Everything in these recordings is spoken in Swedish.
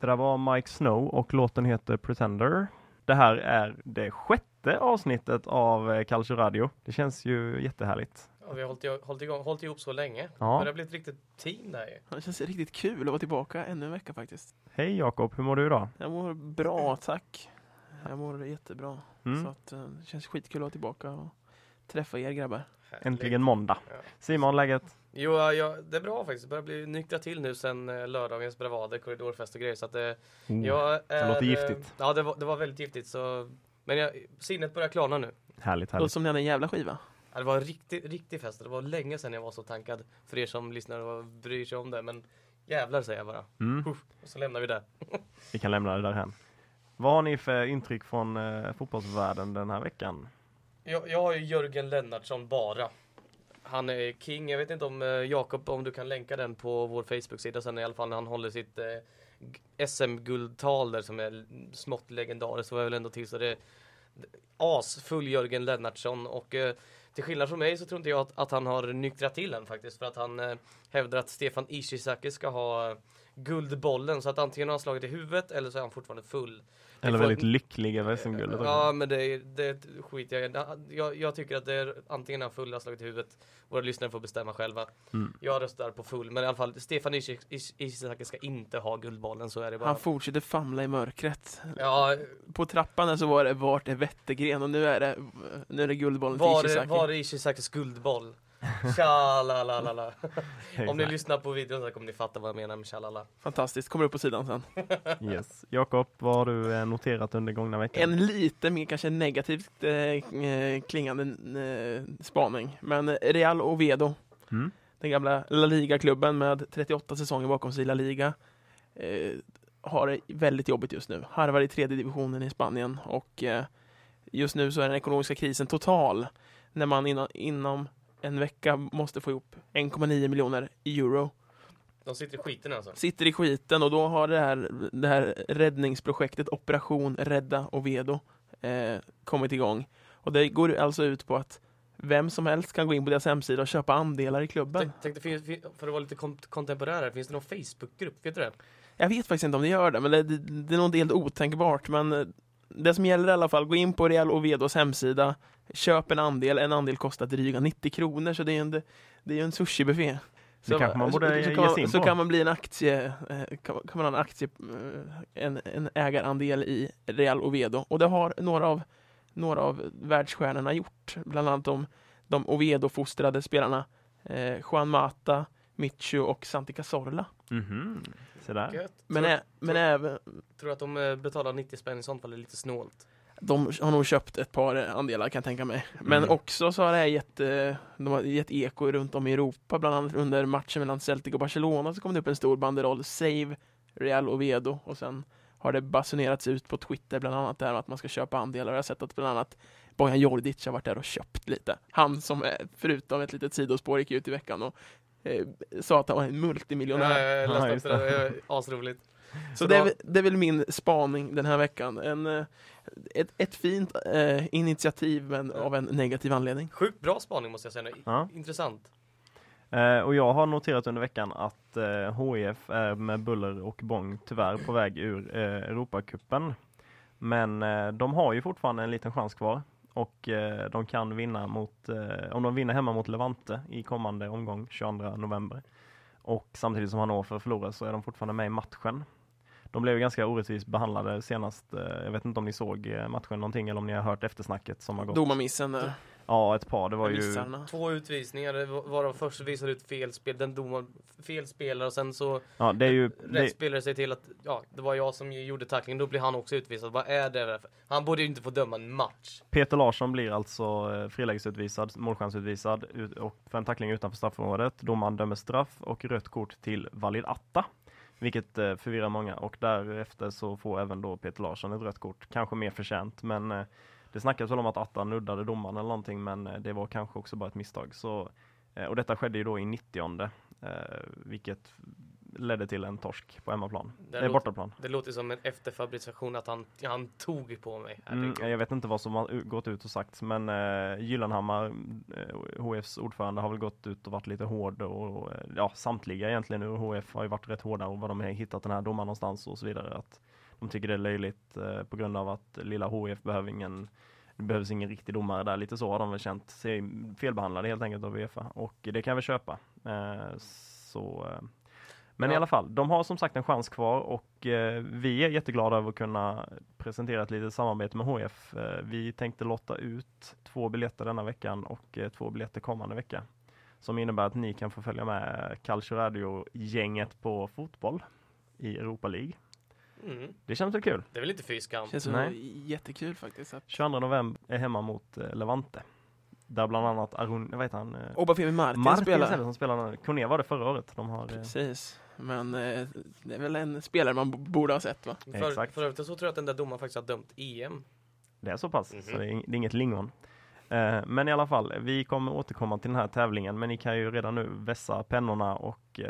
Det där var Mike Snow och låten heter Pretender. Det här är det sjätte avsnittet av eh, Calcio Radio. Det känns ju jättehärligt. Ja, vi har hållit, hållit, igång, hållit ihop så länge. Ja. Men det har blivit ett riktigt team där ju. Det känns riktigt kul att vara tillbaka ännu en vecka faktiskt. Hej Jakob, hur mår du idag? Jag mår bra, tack. Jag mår jättebra. Mm. Så att, eh, det känns skitkul att vara tillbaka och träffa er grabbar. Härligt. Äntligen måndag. Ja. Simon, läget? Jo, ja, det är bra faktiskt. Det börjar bli nyktra till nu sen eh, lördagens bravader, korridorfest och grejer. Så att det, Oh, jag är, låter eh, giftigt. Ja, det var, det var väldigt giftigt. Så, men jag, sinnet börjar klarna nu. Härligt, Låter härligt. som ni hade en jävla skiva. Ja, det var en riktig, riktig fest. Det var länge sedan jag var så tankad. För er som lyssnar och bryr sig om det. Men jävlar säger jag bara. Mm, Och så lämnar vi det. vi kan lämna det där hän. Vad har ni för intryck från eh, fotbollsvärlden den här veckan? Jag, jag har ju Jörgen Lennartsson bara. Han är king. Jag vet inte om eh, Jakob, om du kan länka den på vår Facebook-sida sen i alla fall när han håller sitt eh, SM-guldtal där som är smått legendariskt. Så jag väl ändå till så det är asfull Jörgen Lennartsson och eh, till skillnad från mig så tror inte jag att, att han har nyktrat till än faktiskt för att han eh, hävdar att Stefan Ishizaki ska ha eh, guldbollen så att antingen har han slagit i huvudet eller så är han fortfarande full. Eller får- väldigt lycklig över SM-guldet. Ja men det, det skiter jag i. jag, jag tycker att det är antingen han full har slagit i huvudet. Våra lyssnare får bestämma själva. Mm. Jag röstar på full men i alla fall Stefan Ishi- Ishi- Ishizaki ska inte ha guldbollen så är det bara. Han fortsätter famla i mörkret. ja, På trappan så var det vart är Wettergren och nu är det, nu är det guldbollen till var, är- Ishizaki. var är Ishizakis guldboll? Tja-la-la-la-la. Om ni lyssnar på videon så kommer ni fatta vad jag menar med tja-la-la. Fantastiskt, kommer upp på sidan sen. Yes. Jakob, vad har du eh, noterat under gångna veckan? En lite mer kanske negativt eh, eh, klingande eh, spaning. Men Real Oviedo, Mm? den gamla La Liga-klubben med 38 säsonger bakom sig i La Liga, eh, har det väldigt jobbigt just nu. Harvar i tredje divisionen i Spanien och eh, just nu så är den ekonomiska krisen total när man inom, inom en vecka måste få ihop 1,9 miljoner euro. De sitter i skiten alltså. Sitter i skiten och då har det här, det här räddningsprojektet Operation Rädda Oviedo eh, kommit igång. Och det går alltså ut på att vem som helst kan gå in på deras hemsida och köpa andelar i klubben. Tänk, tänk, för att vara lite kont- kontemporär här, finns det någon Facebookgrupp? Vet du det? Jag vet faktiskt inte om det gör det, men det, det, det är nog helt otänkbart. Men eh, det som gäller i alla fall, gå in på Real Ovedos hemsida, köp en andel. En andel kostar dryga 90 kronor, så det är en, det är ju en sushibuffé. Det kanske man borde så, så, kan så kan man bli en aktie, eh, kan, kan man ha en aktie, eh, en, en ägarandel i Real Ovedo. Och det har några av, några av världsstjärnorna gjort. Bland annat de, de Oviedo-fostrade spelarna eh, Juan Mata, Michu och Santi Cazorla. Där. Gött. Men, tror, ä, men även, tror att de eh, betalar 90 spänn i sånt fall är lite snålt. de har nog köpt ett par andelar kan jag tänka mig. Men Mm. också så har det här gett, de har gett eko runt om i Europa, bland annat under matchen mellan Celtic och Barcelona så kom det upp en stor banderoll, Save Real Oviedo och sen har det basunerats ut på Twitter bland annat där att man ska köpa andelar. Jag har sett att bland annat Bojan Jordic har varit där och köpt lite. Han som eh, förutom ett litet sidospår gick ut i veckan och eh, sa att han var en multimiljonär. Jag Ja, läste just upp det, det är asroligt. Så Så det är, det är väl min spaning den här veckan. En, eh, ett, ett fint eh, initiativ men av en negativ anledning. Sjukt bra spaning måste jag säga. Ja. Intressant. Eh, och jag har noterat under veckan att eh, HIF är med buller och bång tyvärr på väg ur eh, Europacupen. Men eh, de har ju fortfarande en liten chans kvar och eh, de kan vinna mot, eh, om de vinner hemma mot Levante i kommande omgång 22 november. Och samtidigt som Hannover förlorar så är de fortfarande med i matchen. De blev ganska orättvist behandlade senast. Eh, jag vet inte om ni såg eh, matchen någonting eller om ni har hört eftersnacket som har gått. Domarmissen där. Ja, ett par. Det var ju. Två utvisningar, varav först visade ut fel spel, den domaren fel spelare och sen så Ja, det är ju rätt det, spelare sig till att ja, det var jag som gjorde tacklingen, då blir han också utvisad. Vad är det där för? Han borde ju inte få döma en match. Peter Larsson blir alltså eh, frilägesutvisad, målchansutvisad ut- och för en tackling utanför straffområdet. Domaren dömer straff och rött kort till Valid Atta, vilket eh, förvirrar många och därefter så får även då Peter Larsson ett rött kort, kanske mer förtjänt, men eh, det snackas väl om att Atta nuddade domaren eller någonting, men eh, det var kanske också bara ett misstag. Så, eh, och detta skedde ju då i 90 eh, vilket ledde till en torsk på hemmaplan. Det Det är låter- bortaplan. Det låter som en efterfabrication att han, han tog på mig. Mm, jag vet inte vad som har gått ut och sagts men eh, Gyllenhammar, eh, HFs ordförande, har väl gått ut och varit lite hård och, och eh, ja, samtliga egentligen ur HF har ju varit rätt hårda och vad de har hittat den här domaren någonstans och så vidare. Att de tycker det är löjligt eh, på grund av att lilla HF behöver ingen det behövs ingen riktig domare där, lite så har de väl känt sig felbehandlade helt enkelt av Uefa och det kan väl köpa. Eh, så, eh, men i Ja. alla fall, de har som sagt en chans kvar och eh, vi är jätteglada över att kunna presentera ett litet samarbete med HF. Eh, vi tänkte lotta ut två biljetter denna veckan och eh, två biljetter kommande vecka. Som innebär att ni kan få följa med Calcio Radio-gänget på fotboll i Europa League. Mm. Det känns väl kul? Det är väl inte fy skam? Känns Nej. jättekul faktiskt. Att 22 november är hemma mot eh, Levante. Där bland annat Arun, vad heter han? Eh, Obafemi Martin, Martin spelar. som spelar Kone var det förra året. De har, eh, Precis. Men eh, det är väl en spelare man borde ha sett va? För, Exakt. för övrigt så tror jag att den där domaren faktiskt har dömt EM. Det är så pass, Mhm. så det är, det är inget lingon. Men i alla fall, vi kommer återkomma till den här tävlingen, men ni kan ju redan nu vässa pennorna och eh,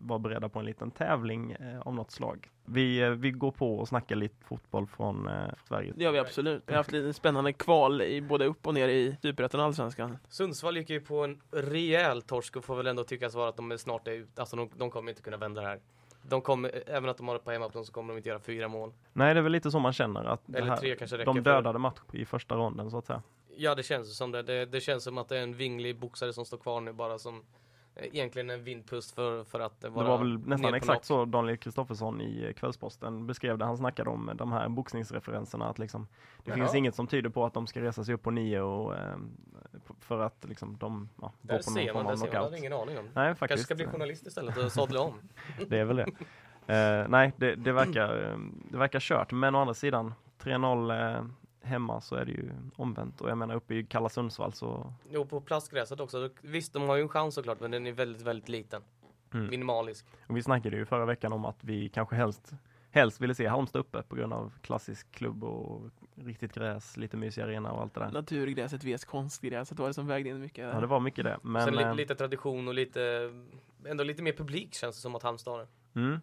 vara beredda på en liten tävling eh, av något slag. Vi, eh, vi går på och snackar lite fotboll från eh, Sverige. Det gör vi absolut. Vi har haft lite spännande kval i både upp och ner i Superettan och Allsvenskan. Sundsvall gick ju på en rejäl torsk och får väl ändå tyckas vara att de är snart är ut. Alltså de, de kommer inte kunna vända det här. De kommer, även att de har det på hemmaplan så kommer de inte göra fyra mål. Nej, det är väl lite så man känner att Eller här, tre kanske räcker de för- dödade match i första ronden så att säga. Ja det känns som det. det. Det känns som att det är en vinglig boxare som står kvar nu bara som egentligen en vindpust för, för att eh, Det vara var väl nästan exakt knock. så Daniel Kristoffersson i eh, Kvällsposten beskrev det. Han snackade om de här boxningsreferenserna. Att liksom, det Jaha. finns inget som tyder på att de ska resa sig upp på nio och, eh, för att liksom, de ja, gå Där på någon form man, där av knockout. hade ingen aning om. Nej, Kanske faktiskt. ska bli journalist istället och sadla om. Det är väl det. Eh, nej, det, det, verkar, eh, det verkar kört. Men å andra sidan, 3-0 eh, hemma så är det ju omvänt. Och jag menar uppe i kalla Sundsvall så Jo, på plastgräset också. Visst, de har ju en chans såklart, men den är väldigt, väldigt liten. Mm. Minimalisk. Och vi snackade ju förra veckan om att vi kanske helst, helst ville se Halmstad uppe på grund av klassisk klubb och riktigt gräs, lite mysig arena och allt det där. Naturgräset vs konstgräset var det som vägde in mycket. Ja, det var mycket det. Men, Sen li- eh, lite tradition och lite, ändå lite mer publik känns det som att Halmstad har. mm,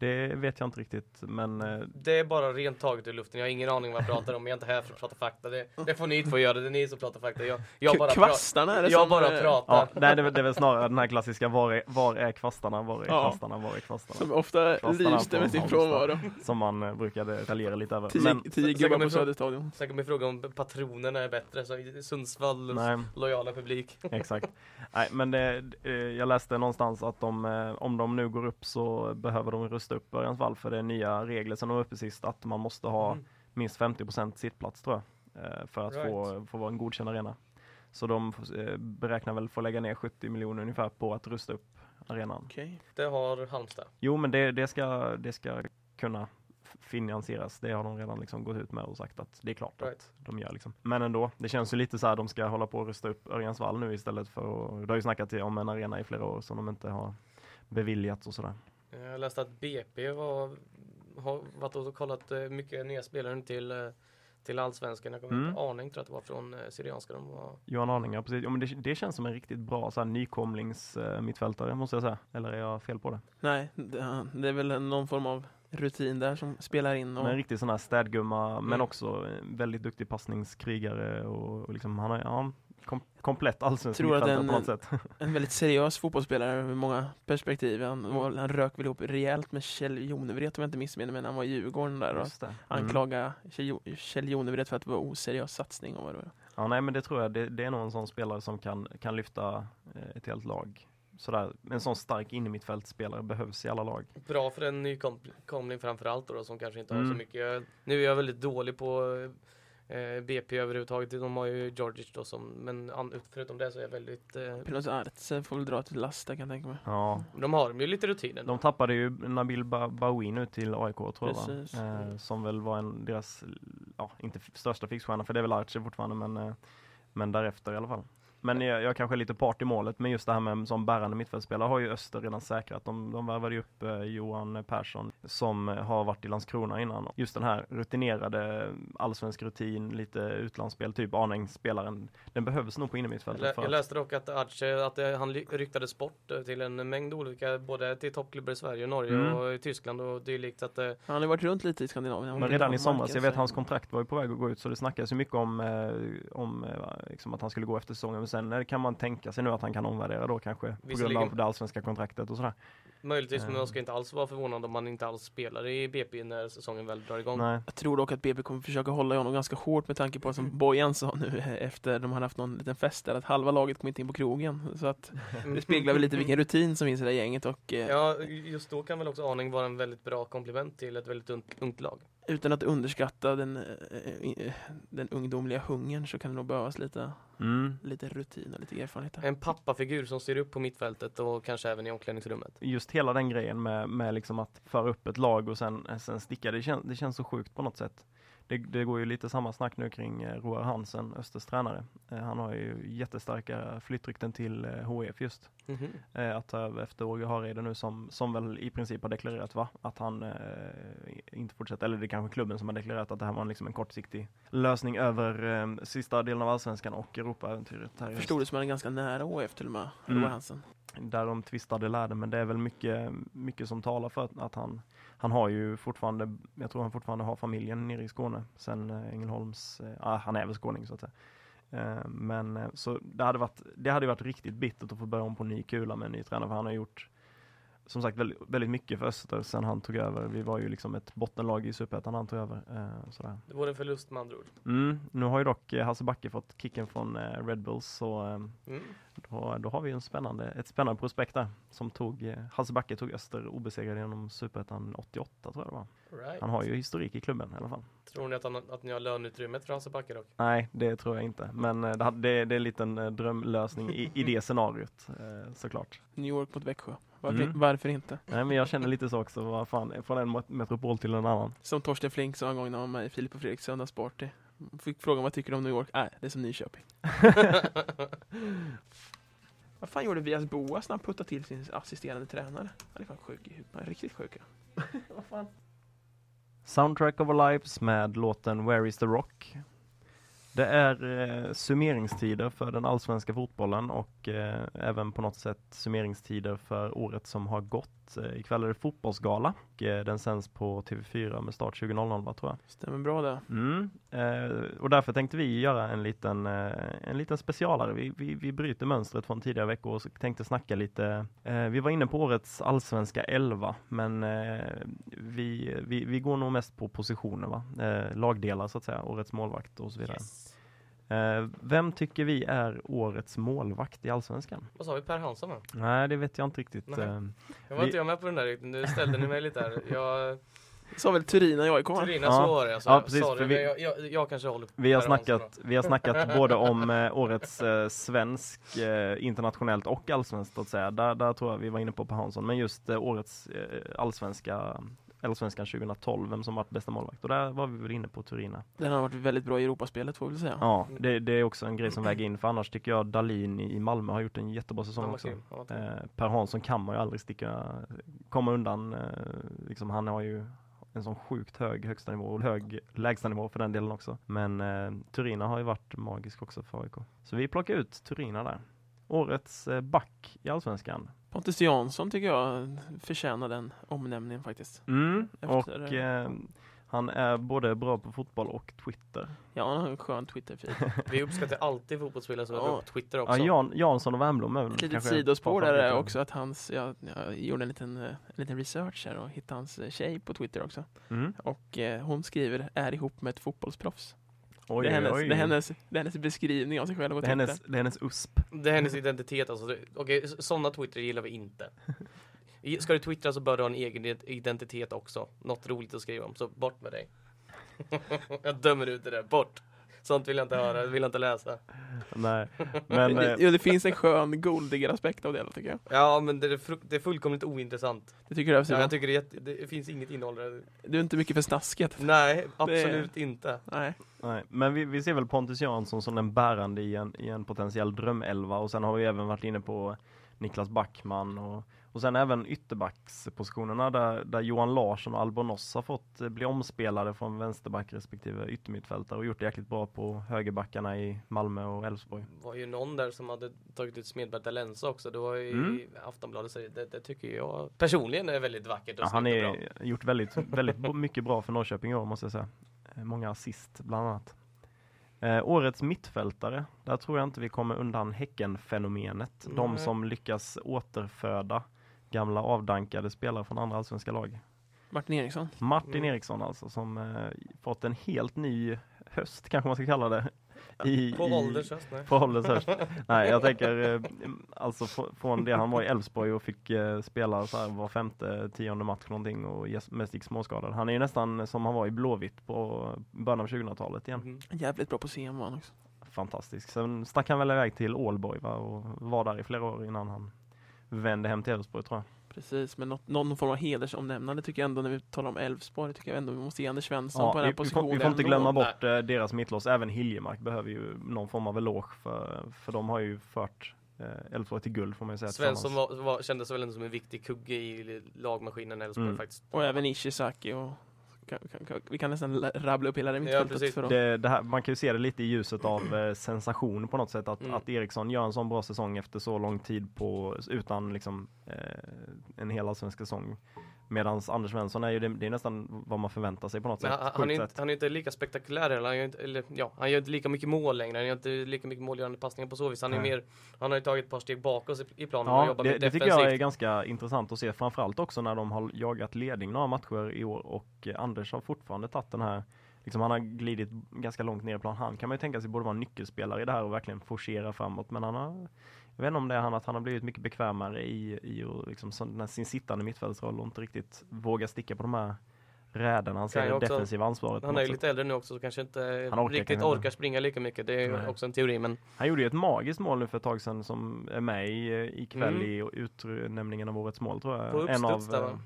det vet jag inte riktigt, men eh, Det är bara rent taget ur luften. Jag har ingen aning vad jag pratar om. Jag är inte här för att prata fakta. Det, det får ni få göra. Det är ni som pratar fakta. Jag, jag bara, Kvastarna är det jag som, bara eh, pratar. ja, nej, det, det är väl snarare den här klassiska, var är, var är kvastarna, var är Ja. kvastarna, var är kvastarna? Som ofta lyste med sin frånvaro. Som man eh, brukade raljera lite över. Tio, Men, tio gubbar på Söderstadion. Sen kan man fråga om patronerna är bättre. Så Sundsvalls nej, lojala publik. exakt. Nej, men det, jag läste någonstans att de, om de nu går upp så behöver de rusta upp Örjans vall för det är nya regler sen de var uppe sist att man måste ha Mm. minst 50 sittplats tror jag. eh, För att få, få vara en godkänd arena. Så de eh, beräknar väl få lägga ner 70 miljoner ungefär på att rusta upp arenan. Okej. Det har Halmstad. Jo men det, det, ska, det ska kunna finansieras. Det har de redan liksom gått ut med och sagt att det är klart Right. att de gör. Liksom. Men ändå, det känns ju lite så här de ska hålla på och rusta upp Örjans vall nu istället för att, det har ju snackat om en arena i flera år som de inte har beviljat och sådär. Jag läste att BP har, har varit och kollat eh, mycket nya spelare till, eh, till Allsvenskan. Jag kommer Mm. inte aning tror att det var från eh, Syrianska. De var, Johan Arning, ja precis. Ja, men det, det känns som en riktigt bra så här, nykomlings eh, mittfältare måste jag säga. Eller är jag fel på det? Nej, det, det är väl någon form av rutin där som spelar in. Och, Men en riktig sån här städgumma men Mm. också en väldigt duktig passningskrigare och, och liksom han har ja, kom, komplett allsvensk Tror att mittfältare på något sätt. en väldigt seriös fotbollsspelare med många perspektiv. Han, han rök väl ihop rejält med Kjell Jonevret om jag inte missminner mig när han var i Djurgården där och. Mm. anklaga Kjell, Jo- Kjell Jonevret för att det var oseriös satsning och vad det var. Ja, nej men det tror jag, det, det är nog en sån spelare som kan, kan lyfta eh, ett helt lag. Sådär, en sån stark innermittfältspelare behövs i alla lag. bra för en nykomling framförallt då, som kanske inte har Mm. så mycket. Nu är jag väldigt dålig på eh, BP överhuvudtaget. De har ju Georgic då som, men an, förutom det så är jag väldigt eh, Pilos Artse får väl dra till last där kan jag tänka mig. Ja, De har ju lite rutin ändå. de tappade ju Nabil ba Baoui nu till AIK tror jag va? Eh, Som väl var en, deras, ja inte största fixstjärna för det är väl Archer fortfarande men, eh, men därefter i alla fall. Men jag, jag kanske är lite part i målet, men just det här med som bärande mittfältspelare har ju Öster redan säkrat. De, de värvade ju upp eh, Johan Persson som eh, har varit i Landskrona innan. Just den här rutinerade allsvensk rutin, lite utlandsspel, typ Arning-spelaren. Den behövs nog på innermittfältet. jag läste dock att Arce, att det, han ryktades bort eh, till en mängd olika, både till toppklubbar i Sverige, Norge Mm. och i Tyskland och dylikt. Att, eh, Han har ju varit runt lite i Skandinavien. Men redan i somras, jag vet hans kontrakt var ju på väg att gå ut så det snackas ju mycket om, eh, om eh, liksom att han skulle gå efter säsongen. Sen eh, kan man tänka sig nu att han kan omvärdera då kanske på grund av det allsvenska kontraktet och sådär. möjligtvis, men Eh. man ska inte alls vara förvånad om man inte alls spelar i BP när säsongen väl drar igång. Nej. Jag tror dock att BB kommer försöka hålla i honom ganska hårt med tanke på som Bojan sa nu efter de hade haft någon liten fest där att halva laget kom inte in på krogen. Så att det speglar väl lite vilken rutin som finns i det här gänget och eh, Ja, just då kan väl också Arning vara en väldigt bra komplement till ett väldigt ungt, ungt lag. Utan att underskatta den, eh, eh, den ungdomliga hungern så kan det nog behövas lite, Mm. lite rutin och lite erfarenhet. En pappafigur som styr upp på mittfältet och kanske även i omklädningsrummet. Just hela den grejen med, med liksom att föra upp ett lag och sen, sen sticka, det, kän, det känns så sjukt på något sätt. Det, det går ju lite samma snack nu kring eh, Roar Hansen, Östers tränare. Eh, han har ju jättestarka flyttrykten till eh, HF just. Mhm. eh, att ta över efter Åge Hareide nu som, som väl i princip har deklarerat va? Att han eh, inte fortsätter, eller det är kanske klubben som har deklarerat att det här var liksom en kortsiktig lösning över eh, sista delen av allsvenskan och Europaäventyret. höst. Förstod det som att han är ganska nära HF till och med, Mm. Roar Hansen. Där de tvistade lärde, men det är väl mycket, mycket som talar för att han, han har ju fortfarande, jag tror han fortfarande har familjen nere i Skåne sen eh, Ängelholms, eh, ah, han är väl skåning så att säga. Eh, men så det hade varit, det hade varit riktigt bittert att få börja om på ny kula med en ny tränare, för han har gjort som sagt väldigt, väldigt mycket för Öster sen han tog över. Vi var ju liksom ett bottenlag i Superettan han tog över. Eh, sådär. Det vore en förlust med andra ord. Mm, nu har ju dock eh, Hasse Backe fått kicken från eh, Red Bulls så eh, Mm. då, då har vi en spännande, ett spännande prospekt där som tog, eh, Hasse Backe tog Öster obesegrad genom Superettan 88 tror jag det var. Right. Han har ju historik i klubben i alla fall. Tror ni att, han, att ni har löneutrymmet för Hasse Backe dock? Nej, det tror jag inte. Men eh, det, det, det är en liten eh, drömlösning i, i det scenariot eh, såklart. New York mot Växjö. Varför, Mm. varför inte? Nej, men jag känner lite så också. Vad fan, från en met- metropol till en annan. Som Torsten Flink sa en gång när han var med i Filip och Fredriks söndagsparty. Fick frågan vad tycker du om New York? Nej, det är som Nyköping. vad fan gjorde Vias Boas när han puttade till sin assisterande tränare? Han är fan sjuk i huvudet. Riktigt sjuk. ja. vad fan? Soundtrack of Our Lives med låten Where is the Rock. Det är eh, summeringstider för den allsvenska fotbollen och eh, även på något sätt summeringstider för året som har gått. Eh, ikväll är det fotbollsgala och eh, den sänds på TV4 med start 20.00 va, tror jag. Stämmer bra det. Mm. Eh, och därför tänkte vi göra en liten, en liten specialare. Vi, vi, vi bryter mönstret från tidigare veckor och tänkte snacka lite. Vi var inne på årets allsvenska 11 men vi, vi, vi går nog mest på positioner, va? Lagdelar så att säga, årets målvakt och så vidare. Yes. Eh, vem tycker vi är årets målvakt i allsvenskan? Vad sa vi? Per Hansson va? Nej, det vet jag inte riktigt. Nej. Eh, Jag var Vi- inte jag med på den där riktigt. Nu ställde ni mig lite här. Jag, Sa väl Turina i AIK? va? Turina, Ja. så var det. Alltså, Ja, precis, Sorry, för vi- jag, jag, jag kanske håller Vi har snackat, vi har snackat både om eh, årets eh, svensk, eh, internationellt och allsvenskt så att säga. Där, där tror jag vi var inne på Per Hansson. Men just eh, årets eh, allsvenska, allsvenskan 2012, vem som varit bästa målvakt. Och där var vi väl inne på Turina. Den har varit väldigt bra i Europaspelet får vi säga. Ja, det, det är också en grej som väger in. För annars tycker jag Dalin i Malmö har gjort en jättebra säsong också. Ja. Eh, per Hansson kan man ju aldrig sticka, komma undan. Eh, liksom, han har ju en sån sjukt hög högsta nivå och hög lägsta nivå för den delen också. Men eh, Turina har ju varit magisk också för AIK. Så vi plockar ut Turina där. Årets eh, back i Allsvenskan. Pontus Jansson tycker jag förtjänar den omnämningen faktiskt. Mm, Efter och det. eh, han är både bra på fotboll och Twitter. Ja, han har en skön Twitter-feed. Vi uppskattar alltid fotbollsspelare som är Ja. bra på Twitter Ja, också. Jan, Jansson och Wernbloom är väl Ett litet sidospår där är också att hans, jag, jag gjorde en liten, eh, en liten research här och hittade hans eh, tjej på Twitter också. Mm. Och eh, hon skriver, är ihop med ett fotbollsproffs. Oj, det, är hennes, oj, oj. det, är hennes, det är hennes beskrivning av sig själv på det är hennes, det är hennes USP. Det är hennes identitet alltså. Okej, sådana Twitter gillar vi inte. Ska du twittra så bör du ha en egen ident- identitet också. Något roligt att skriva om, så bort med dig. Jag dömer ut det där, bort. Sånt vill jag inte höra, vill jag inte läsa. Nej, men eh, Jo, det finns en skön Golddigger-aspekt av det hela, tycker jag. Ja men det är, fru- det är fullkomligt ointressant. Det tycker jag Ja, jag tycker det, är jätte, det finns inget innehåll där. Du är inte mycket för snasket. Nej, absolut inte. Nej. nej, men vi, vi ser väl Pontus Jansson som den bärande i en, i en potentiell drömelva och sen har vi även varit inne på Niklas Backman och, och sen även ytterbackspositionerna där, där Johan Larsson och Albonos har fått eh, bli omspelade från vänsterback respektive yttermittfältare och gjort det jäkligt bra på högerbackarna i Malmö och Elfsborg. Det var ju någon där som hade tagit ut Smedberg Dalensa också. Det var ju Mm. Aftonbladet. Det, det tycker jag personligen är väldigt vackert och Ja, han har gjort väldigt, väldigt mycket bra för Norrköping i år måste jag säga. Eh, Många assist bland annat. Eh, årets mittfältare, där tror jag inte vi kommer undan Häcken-fenomenet. De som lyckas återföda gamla avdankade spelare från andra allsvenska lag. Martin Eriksson. Martin Mm. Eriksson alltså, som eh, fått en helt ny höst kanske man ska kalla det. I, På ålders höst, nej. på ålderns höst. Nej, jag tänker eh, alltså fr- från det han var i Elfsborg och fick eh, spela så här var femte, tionde match någonting och mest gick småskadad. Han är ju nästan som han var i Blåvitt på början av 2000-talet igen. Mhm. Jävligt bra på CM var han också. Fantastisk. Sen stack han väl iväg till Ålborg va, och var där i flera år innan han vände hem till Elfsborg tror jag. Precis, men något, någon form av hedersomnämnande tycker jag ändå när vi talar om Elfsborg. tycker jag ändå vi måste ge Anders Svensson Ja, på den vi, här vi, får, positionen. vi får inte ändå. glömma bort eh, deras mittlås. Även Hiljemark behöver ju någon form av eloge för, för de har ju fört eh, Elfsborg till guld får man ju säga. Svensson var, var, kändes väl ändå som en viktig kugge i lagmaskinen Elfsborg Mm. faktiskt. Och även Ishizaki och kan, kan, vi kan nästan la- rabbla upp hela det Ja, mittfältet. precis. för Det, det här, man kan ju se det lite i ljuset av eh, sensation på något sätt att, Mm. att Eriksson gör en sån bra säsong efter så lång tid på, utan liksom eh, en hel allsvensk säsong. Medan Anders Svensson är ju det, det är nästan vad man förväntar sig på något Men sätt. han, han, är inte, han är inte lika spektakulär heller. Han gör inte, eller, ja, han gör inte lika mycket mål längre. Han gör inte lika mycket målgörande passningar på så vis. Han är Nej. mer, han har ju tagit ett par steg bakåt i, planen och Ja, jobbar det, det tycker jag är ganska intressant att se, framförallt också när de har jagat ledning några matcher i år och eh, Anders har fortfarande tagit den här Liksom han har glidit ganska långt ner i plan. Han kan man ju tänka sig borde vara en nyckelspelare i det här och verkligen forcera framåt. Men han har, jag vet inte om det är han att han har blivit mycket bekvämare i, i liksom, sin sittande mittfältsroll och inte riktigt vågar sticka på de här räderna. Han ser det defensiva ansvaret. Han är ju lite äldre nu också så kanske inte Han orkar riktigt inte. orkar springa lika mycket. Det är Nej. också en teori men Han gjorde ju ett magiskt mål nu för ett tag sedan som är med i, i kväll Mm. i utnämningen av årets mål tror jag. På en, av, där, eh,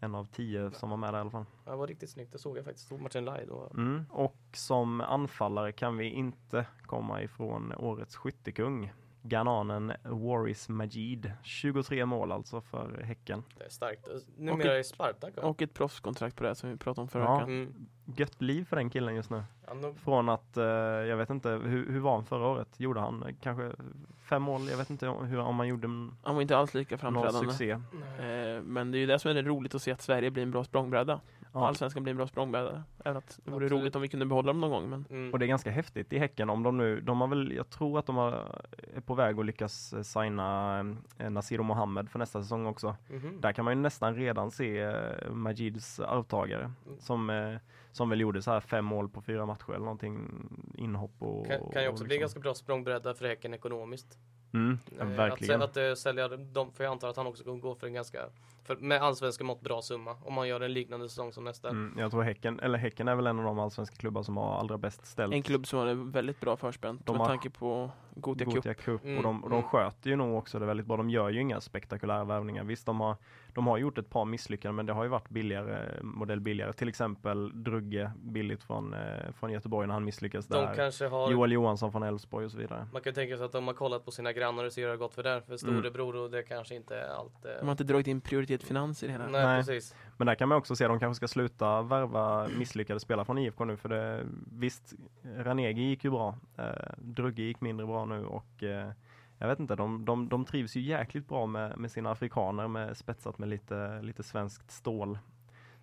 en av tio som var med där i alla fall. det var riktigt snyggt. Det såg jag faktiskt. Stod matchen live. Och, Mm. Och som anfallare kan vi inte komma ifrån årets skyttekung. Ghananen Waris Majid. 23 mål alltså för Häcken. det är starkt. Numera är Spartak va? och ett proffskontrakt på det som vi pratade om förra Ja. veckan. Mm. Gött liv för den killen just nu. Från att, eh, jag vet inte, hur, hur var han förra året? Gjorde han kanske fem mål? Jag vet inte om- hur, om han gjorde en- Han var inte alls lika någon framträdande. succé. Eh, men det är ju det som är det roligt att se att Sverige blir en bra språngbräda. Ja. Allsvenskan blir en bra språngbräda. Även att det vore Absolut. roligt om vi kunde behålla dem någon gång. Men Mm. Och det är ganska häftigt i Häcken om de nu, de har väl, jag tror att de har, är på väg att lyckas eh, signa eh, Nasiro Mohammed för nästa säsong också. Mhm. Där kan man ju nästan redan se eh, Majids arvtagare Mm. som, eh, som väl gjorde så här fem mål på fyra matcher eller någonting inhopp och Kan, kan ju också och bli liksom- ganska bra språngbräda för Häcken ekonomiskt. mm, ja, verkligen. Att, att eh, sälja dem, för jag antar att han också kommer gå för en ganska, för, med allsvenska mått bra summa. Om man gör en liknande säsong som nästa. Mm, jag tror Häcken, eller Häcken är väl en av de allsvenska klubbar som har allra bäst ställt. en klubb som har det väldigt bra förspänt De med har- tanke på Gothia Cup. Gothia Cup Mm, och de, och de mm. sköter ju nog också det väldigt bra. De gör ju inga spektakulära värvningar. Visst, de har, de har gjort ett par misslyckanden men det har ju varit billigare, modell billigare. Till exempel Drugge billigt från, eh, från Göteborg när han misslyckades De där. kanske har, Joel Johansson från Elfsborg och så vidare. man kan ju tänka sig att de har kollat på sina grannar och ser hur det har gått för där. För Mm. storebror och det kanske inte är allt. eh, De har inte dragit in prioritet finanser i det här. Nej, Nej. precis. Men där kan man också se att de kanske ska sluta värva misslyckade spelare från IFK nu för det, visst, Ranegi gick ju bra. Eh, Drugge gick mindre bra nu och eh, jag vet inte, de, de, de trivs ju jäkligt bra med, med sina afrikaner med spetsat med lite, lite svenskt stål.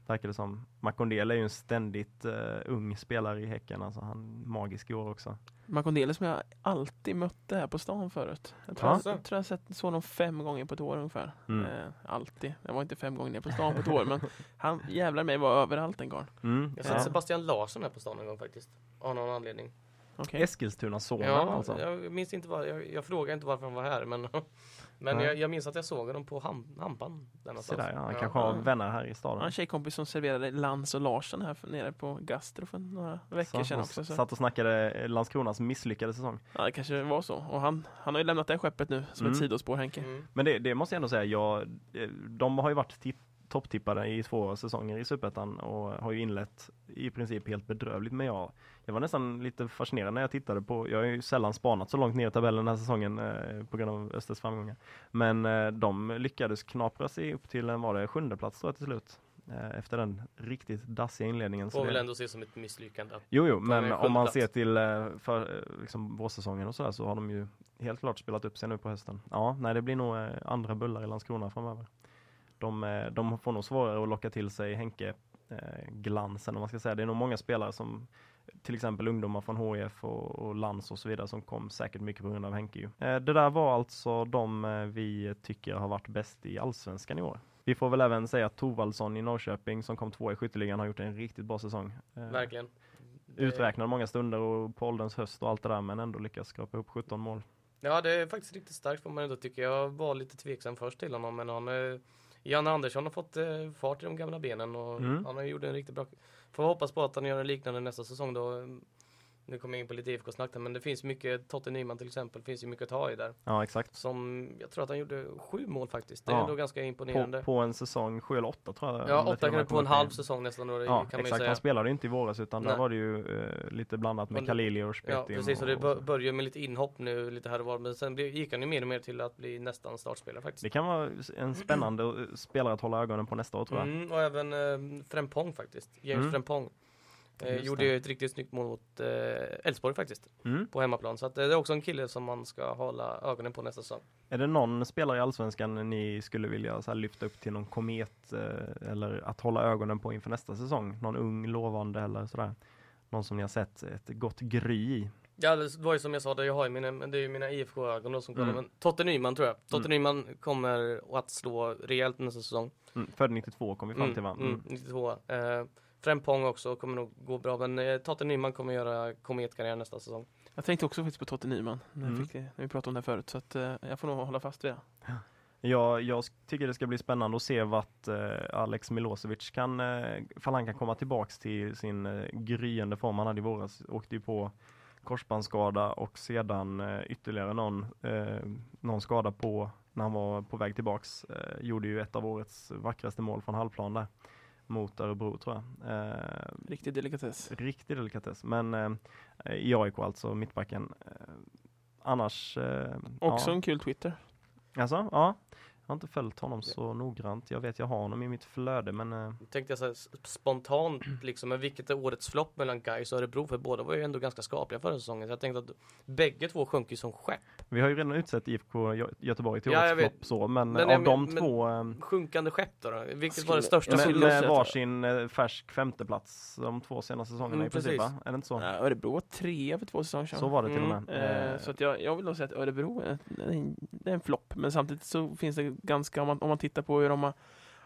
Verkar det som. Makondele är ju en ständigt eh, ung spelare i Häcken, alltså han är magisk i år också. Makondele som jag alltid mötte här på stan förut. Jag tror, Ja. jag, jag, tror jag sett såg honom fem gånger på ett år ungefär. Mm. Eh, alltid. Jag var inte fem gånger ner på stan på ett år men han jävlar mig var överallt den karln. Mm, Jag har sett ja. Sebastian Larsson här på stan en gång faktiskt. Av någon anledning. Okej. Eskilstuna-sonen Ja, alltså. jag minns inte var, jag, jag frågar inte varför han var här men Men jag, jag minns att jag såg honom på ham, Hampan där Så där, ja. Han Ja. kanske har Ja. vänner här i Jag har en staden. tjejkompis som serverade Lans och Larsson här för, nere på Gastro för några veckor sedan hon också. Så. Satt och snackade Landskronas misslyckade säsong. Ja, det kanske var så. Och han, han har ju lämnat det skeppet nu som Mm. ett sidospår Henke. Mm. Men det, det måste jag ändå säga, jag, eh, de har ju varit tipp, topptippade i två säsonger i Superettan och har ju inlett i princip helt bedrövligt. Men jag, jag var nästan lite fascinerad när jag tittade på, jag har ju sällan spanat så långt ner i tabellen den här säsongen eh, på grund av Östers framgångar. Men eh, de lyckades knapra sig upp till en, var det sjunde plats jag till slut. Eh, efter den riktigt dassiga inledningen. Så Får väl det- ändå ses som ett misslyckande. Jo, jo, en men om man ser till eh, för, eh, liksom vårsäsongen och sådär så har de ju helt klart spelat upp sig nu på hösten. Ja, nej det blir nog eh, andra bullar i Landskrona framöver. De, de får nog svårare att locka till sig Henke glansen om man ska säga. Det är nog många spelare som till exempel ungdomar från HIF och, och Lans och så vidare som kom säkert mycket på grund av Henke ju. Eh, det där var alltså de eh, vi tycker har varit bäst i Allsvenskan i år. Vi får väl även säga att Tovaldsson i Norrköping som kom två i skytteligan har gjort en riktigt bra säsong. Eh, Verkligen. Uträknad många stunder och på ålderns höst och allt det där men ändå lyckas skrapa upp 17 mål. Ja, det är faktiskt riktigt starkt får man ändå tycka. Jag var lite tveksam först till honom, men han, Janne Andersson har fått fart i de gamla benen och Mm. han har gjort en riktigt bra... Får hoppas på att han gör en liknande nästa säsong då. Nu kommer jag in på lite IFK-snack där, men det finns mycket, Totte Nyman till exempel, finns ju mycket att ta i där. Ja exakt. Som, jag tror att han gjorde sju mål faktiskt. Det är Ja. ändå ganska På, imponerande. på en säsong, sju eller åtta tror jag. ja, det åtta kanske på en halv säsong nästan då, det Ja kan exakt, han spelade ju inte i våras utan där Nej. var det ju eh, lite blandat med Khalili och Spetin. Ja, precis. Och det och, bör, började med lite inhopp nu, lite här och var. Men sen gick han ju mer och mer till att bli nästan startspelare faktiskt. Det kan vara en spännande eh, spelare att hålla ögonen på nästa år tror jag. Mm, och även eh, Frempong faktiskt. James Mm. Frempong. Eh, gjorde ju ett riktigt snyggt mål mot eh, Elfsborg faktiskt. Mm. På hemmaplan. Så att, eh, det är också en kille som man ska hålla ögonen på nästa säsong. Är det någon spelare i Allsvenskan ni skulle vilja så här, lyfta upp till någon komet eh, eller att hålla ögonen på inför nästa säsong? Någon ung, lovande eller sådär? Någon som ni har sett ett gott gry i? Ja, det var ju som jag sa, det jag har i mina, det är ju mina IFK-ögon då som kollar. Mm. Men Totte Nyman tror jag. Totte Mm. Nyman kommer att slå rejält nästa säsong. Mm. Född 92 kom vi fram till va? Mm, mm, 92. Eh, Frempong också kommer nog gå bra. Men eh, Totte Nyman kommer göra kometkarriär nästa säsong. Jag tänkte också faktiskt på Totte Nyman när, Mm. jag fick, det- när vi pratade om det förut. Så att, eh, jag får nog hålla fast vid det. Ja, jag tycker det ska bli spännande att se vart eh, Alex Milosevic kan, eh, han kan komma tillbaks till sin eh, gryende form han hade i våras. Åkte ju på korsbandsskada och sedan eh, ytterligare någon, eh, någon skada på när han var på väg tillbaks. Eh, gjorde ju ett av årets vackraste mål från halvplan där mot Örebro tror jag. Eh, Riktig delikatess. riktig delikatess. Men eh, i AIK alltså, mittbacken. Eh, annars... Eh, Också ja. en kul Twitter. Alltså, ja. Jag har inte följt honom så noggrant. Jag vet jag har honom i mitt flöde men eh, Tänkte jag så här, s- spontant liksom, men vilket är årets flopp mellan Gais och Örebro? För båda var ju ändå ganska skapliga förra säsongen. Så jag tänkte att bägge två sjönk ju som skepp. vi har ju redan utsett IFK Gö- Göteborg till Ja, årets flopp så men, Men av jag men- de men- två eh, Sjunkande skepp då? då? Vilket Skulle- var det största? Jag med, säga- varsin eh, färsk femteplats de två senaste säsongerna Mm, i princip va? Är det inte så? Ja, Örebro var trea för två säsonger sedan. Så var det till och Mm, med. Eh, Eh, så att jag, jag vill nog säga att Örebro är, är en, det är en flopp. Men samtidigt så finns det ganska, om man, om man tittar på hur de har,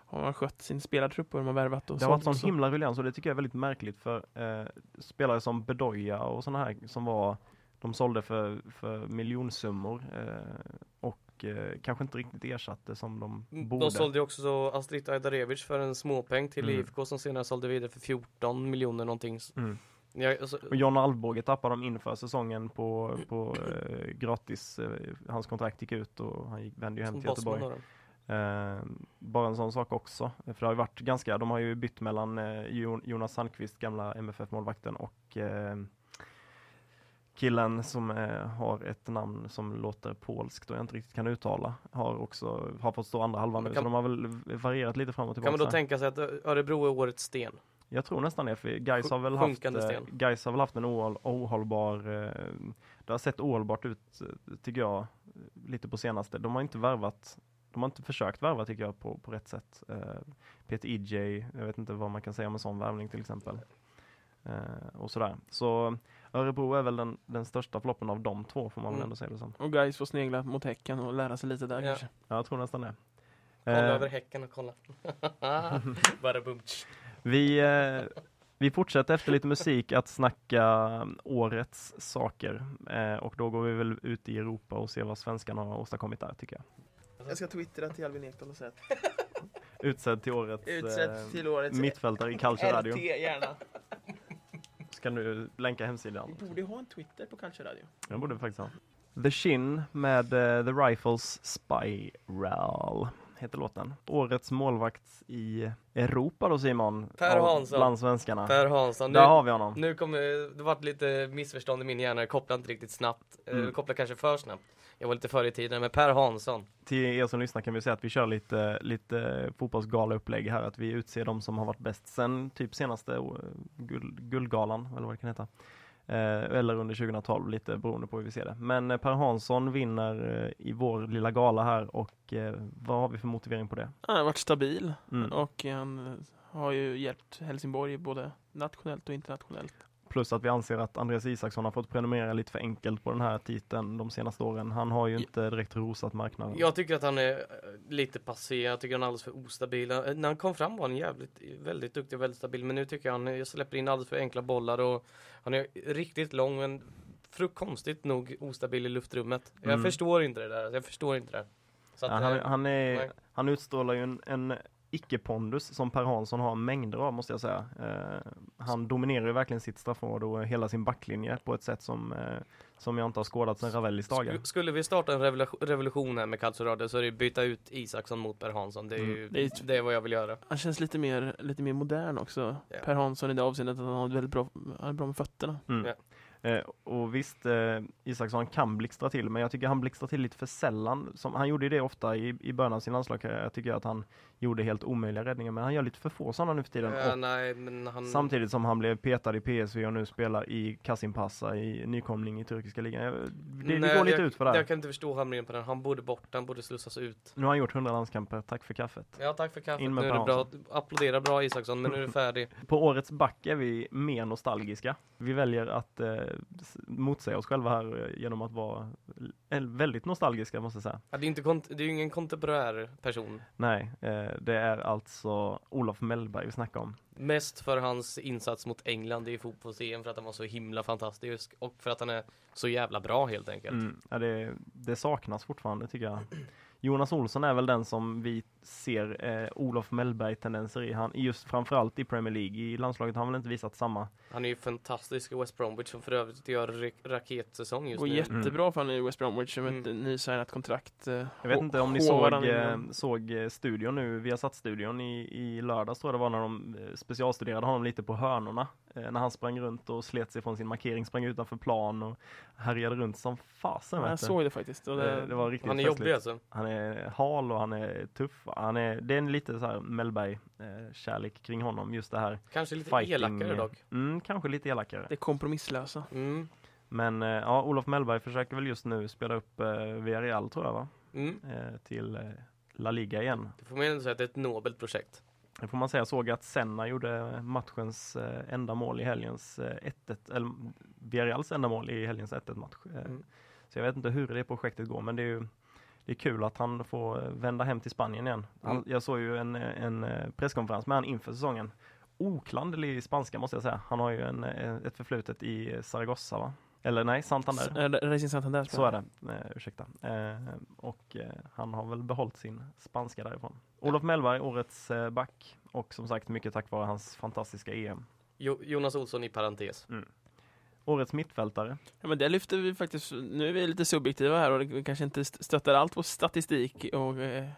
har man skött sin spelartrupp och hur de har värvat och Det har varit sån så- himla ruljans och det tycker jag är väldigt märkligt för eh, spelare som Bedoya och sådana här som var de sålde för, för miljonsummor eh, och eh, kanske inte riktigt ersatte som de borde. De sålde ju också så Astrid Ajdarevic för en småpeng till Mm. IFK som senare sålde vidare för 14 miljoner någonting. Mm. Ja, alltså, Och John Alvbåge tappade de inför säsongen på, på eh, gratis. Eh, hans kontrakt gick ut och han gick, vände ju hem till Göteborg. Eh, bara en sån sak också. För det har ju varit ganska, de har ju bytt mellan eh, Jo- Jonas Sandqvist, gamla MFF-målvakten och eh, killen som eh, har ett namn som låter polskt och jag inte riktigt kan uttala. Har också har fått stå andra halvan nu. Men Så kan- de har väl varierat lite fram och Kan tillbaka. man då tänka sig att Örebro är årets sten? Jag tror nästan det, för Gais har väl haft, Sjunkande eh, sten. Gais har väl haft en ohåll, ohållbar, eh, det har sett ohållbart ut eh, tycker jag, lite på senaste. De har inte värvat, de har inte försökt värva tycker jag på, på rätt sätt. Eh, Peter EJ, jag vet inte vad man kan säga om en sån värvning till exempel. Eh, och sådär. Så Örebro är väl den, den största floppen av de två får man väl Mm. ändå säga det som. Och guys får snegla mot Häcken och lära sig lite där Ja. kanske. Ja, jag tror nästan det. Kolla Eh, över häcken och kolla. Bara bum. Vi, eh, Vi fortsätter efter lite musik att snacka årets saker eh, och då går vi väl ut i Europa och ser vad svenskarna har åstadkommit där tycker jag. Jag ska twittra till Albin Ekdal och säga Utsedd till årets utsett eh, till årets mittfältare i Calcio Radio. LT gärna. Ska du länka hemsidan? Vi borde ha en Twitter på Culture Radio. Jag borde vi faktiskt ha. The Shin med eh, The Rifles Spiral heter låten. Årets målvakt i Europa då Simon? Per Hansson. Bland svenskarna. Per Hansson, nu, Där har vi honom. nu kommer, det varit lite missförstånd i min hjärna, jag kopplade inte riktigt snabbt, Mm. mm. kopplade kanske för snabbt. Jag var lite före i tiden, men Per Hansson. Till er som lyssnar kan vi säga att vi kör lite, lite fotbollsgala-upplägg här, att vi utser de som har varit bäst sen typ senaste eh, guld, Guldgalan, eller vad det kan heta. Eh, eller under 2012, lite beroende på hur vi ser det. Men eh, Per Hansson vinner eh, i vår lilla gala här och vad har vi för motivering på det? Han har varit stabil Mm. och han har ju hjälpt Helsingborg både nationellt och internationellt. Plus att vi anser att Andreas Isaksson har fått prenumerera lite för enkelt på den här titeln de senaste åren. Han har ju inte direkt rosat marknaden. Jag tycker att han är eh, lite passé, jag tycker han är alldeles för ostabil. Eh, När han kom fram var han jävligt, väldigt duktig och väldigt stabil, men nu tycker jag han jag släpper in alldeles för enkla bollar och han är riktigt lång men konstigt nog ostabil i luftrummet. Jag Mm. förstår inte det där, jag förstår inte det. Ja, han, eh, han, är, nej. han utstrålar ju en, en icke-pondus som Per Hansson har mängder av måste jag säga. Eh, han dominerar ju verkligen sitt straffområde och hela sin backlinje på ett sätt som, eh, som jag inte har skådat sedan Ravellis dagar. Sk- Skulle vi starta en revolution, här med Calcio Radio så är det byta ut Isaksson mot Per Hansson. Det är Mm. ju Det är- det är vad jag vill göra. Han känns lite mer, lite mer modern också. Ja. Per Hansson i det avseendet att han har ett väldigt bra, han är bra med fötterna. Mm. Ja. Eh, och visst, eh, Isaksson kan blixtra till, men jag tycker han blixtrar till lite för sällan. Som, han gjorde det ofta i, i början av sin landslagskarriär. Jag tycker att han gjorde helt omöjliga räddningar, men han gör lite för få sådana nu för tiden. Ja, nej, han... Samtidigt som han blev petad i PSV och nu spelar i Kasimpasa i nykomling i turkiska ligan. Jag- Det, det Nej, går lite jag, ut för det här. Jag kan inte förstå hamringen på den. Han borde bort, han borde slussas ut. Nu har han gjort 100 landskamper, tack för kaffet. Ja, tack för kaffet. In Nu är det bra. Applådera bra Isaksson, men nu är du färdig. På årets back är vi mer nostalgiska. Vi väljer att eh, motsäga oss själva här eh, genom att vara väldigt nostalgiska måste jag säga. Ja, det är inte kont- det är ju ingen kontemporär person. Nej, eh, det är alltså Olof Mellberg vi snackar om. Mest för hans insats mot England i fotbolls-EM för att han var så himla fantastisk och för att han är så jävla bra helt enkelt. Mm, ja, det, det saknas fortfarande tycker jag. Jonas Olsson är väl den som vi ser eh, Olof Mellberg-tendenser i. Han, just framförallt i Premier League. I landslaget har han väl inte visat samma. Han är ju fantastisk i West Bromwich som för övrigt gör ra- raketsäsong just Och nu. jättebra för han är i West Bromwich med ett Mm. nysignat kontrakt. eh, Jag vet inte om ni hå- såg, eh, såg eh, studion nu, vi har satt studion i, i lördags tror jag det var när de eh, specialstuderade honom lite på hörnorna. Eh, när han sprang runt och slet sig från sin markering, sprang utanför plan och härjade runt som fasen. Ja, jag såg det faktiskt. Och det, det, det var riktigt Han är festligt. jobbig alltså. Han är hal och han är tuff. Han är, det är en lite så här Mellberg-kärlek kring honom, just det här Kanske lite fighting. elakare dock. Mm, kanske lite elakare. det är kompromisslösa. Mm. Men eh, ja, Olof Mellberg försöker väl just nu spela upp eh, Villarreal tror jag va? Mm. Eh, till eh, La Liga igen. Det får man ändå säga att det är ett nobelt projekt. Det får man säga. Jag såg att Senna gjorde matchens eh, enda mål i helgens eh, 1-1, eller Villarreals enda mål i helgens 1-1 match. Eh, Mm. Så jag vet inte hur det projektet går, men det är ju det är kul att han får eh, vända hem till Spanien igen. Mm. Jag såg ju en, eh, en eh, presskonferens med han inför säsongen. Oklanderlig spanska måste jag säga. Han har ju en, eh, ett förflutet i eh, Zaragoza va? Eller nej, Santander. S- Racing Santander Så är det, eh, ursäkta. Eh, och eh, han har väl behållit sin spanska därifrån. Olof Mellberg, årets eh, back. Och som sagt mycket tack vare hans fantastiska EM. Jo, Jonas Olsson i parentes. Årets mittfältare. Ja, men det lyfter vi faktiskt, nu är vi lite subjektiva här och det kanske inte st- stöttar allt på statistik och, eh,